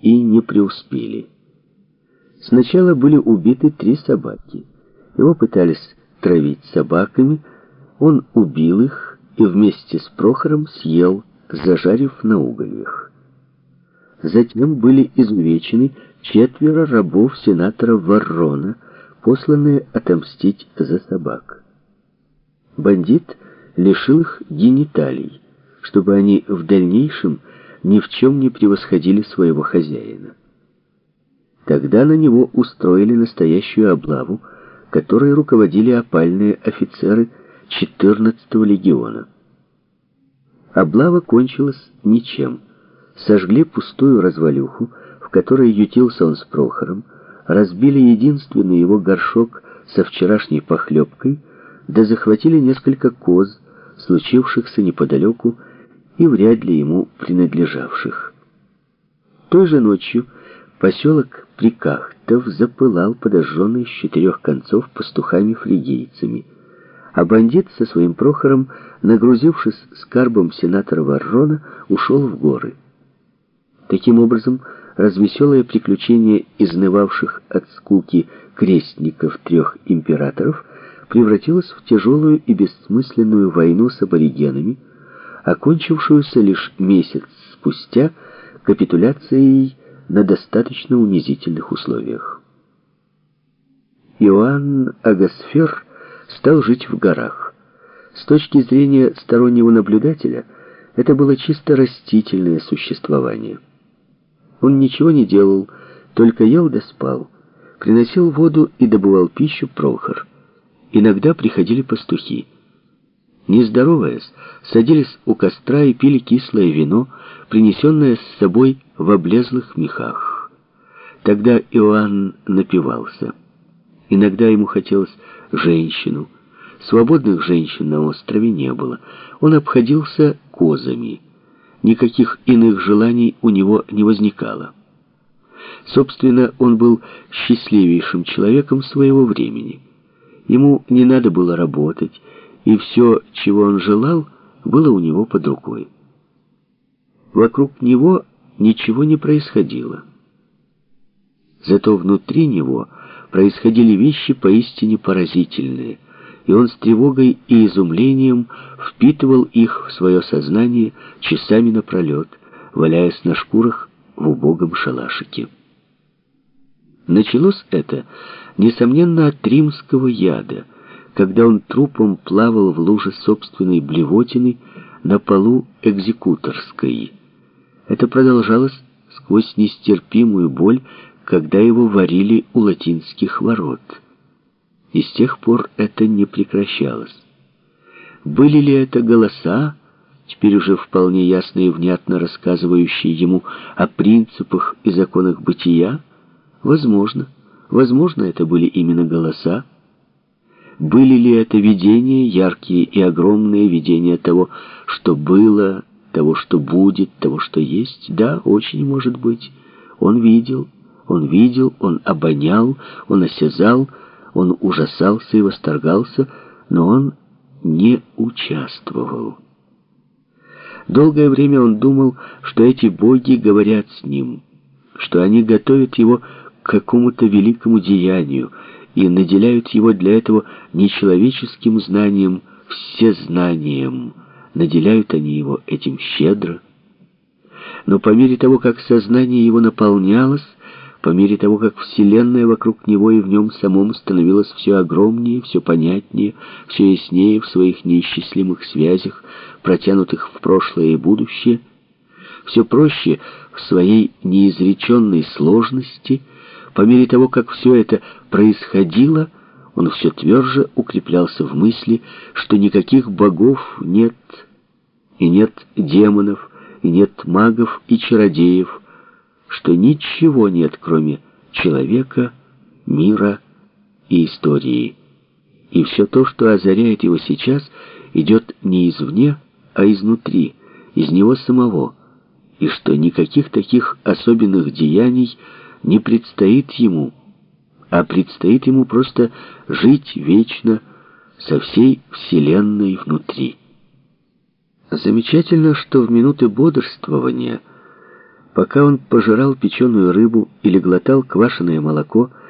и не преуспели. Сначала были убиты три собаки. Его пытались травить собаками, он убил их и вместе с Прохором съел, зажарив на угольях. Затем были изувечены четверо рабов сенатора Варрона, посланные отомстить за собак. Бандит лишил их гениталий, чтобы они в дальнейшем ни в чем не превосходили своего хозяина. Тогда на него устроили настоящую облаву, которой руководили опальные офицеры 14-го легиона. Облава кончилась ничем. Сожгли пустую развалюху, в которой ютился он с Прохором, разбили единственный его горшок со вчерашней похлебкой, да захватили несколько коз, случившихся неподалеку и вряд ли ему принадлежавших. Той же ночью поселок Прикахтов запылал подожженный с четырех концов пастухами-фригийцами, а бандит со своим Прохором, нагрузившись скарбом сенатора Варрона, ушел в горы. Таким образом, развеселое приключение изнывавших от скуки крестников трех императоров превратилось в тяжелую и бессмысленную войну с аборигенами, окончившуюся лишь месяц спустя капитуляцией на достаточно унизительных условиях. Иоанн Агасфер стал жить в горах. С точки зрения стороннего наблюдателя, это было чисто растительное существование. Он ничего не делал, только ел да спал, приносил воду и добывал пищу Прохор. Иногда приходили пастухи. Не здороваясь, садились у костра и пили кислое вино, принесенное с собой в облезлых мехах. Тогда Иоанн напивался. Иногда ему хотелось женщину. Свободных женщин на острове не было. Он обходился козами. Никаких иных желаний у него не возникало. Собственно, он был счастливейшим человеком своего времени. Ему не надо было работать, и все, чего он желал, было у него под рукой. Вокруг него ничего не происходило. Зато внутри него происходили вещи поистине поразительные, и он с тревогой и изумлением впитывал их в свое сознание часами напролет, валяясь на шкурах в убогом шалашике. Началось это, несомненно, от римского яда — когда он трупом плавал в луже собственной блевотины на полу экзекуторской. Это продолжалось сквозь нестерпимую боль, когда его варили у латинских ворот. И с тех пор это не прекращалось. Были ли это голоса, теперь уже вполне ясно и внятно рассказывающие ему о принципах и законах бытия? Возможно. Возможно, это были именно голоса, были ли это видения, яркие и огромные видения того, что было, того, что будет, того, что есть? Да, очень может быть. Он видел, он видел, он обонял, он осязал, он ужасался и восторгался, но он не участвовал. Долгое время он думал, что эти боги говорят с ним, что они готовят его к какому-то великому деянию, и наделяют его для этого не человеческим знанием, всезнанием. Наделяют они его этим щедро. Но по мере того, как сознание его наполнялось, по мере того, как Вселенная вокруг него и в нем самом становилась все огромнее, все понятнее, все яснее в своих неисчислимых связях, протянутых в прошлое и будущее, все проще в своей неизреченной сложности — по мере того, как все это происходило, он все тверже укреплялся в мысли, что никаких богов нет, и нет демонов, и нет магов и чародеев, что ничего нет, кроме человека, мира и истории. И все то, что озаряет его сейчас, идет не извне, а изнутри, из него самого, и что никаких таких особенных деяний не предстоит ему, а предстоит ему просто жить вечно со всей Вселенной внутри. Замечательно, что в минуты бодрствования Пока он пожирал печеную рыбу или глотал квашеное молоко,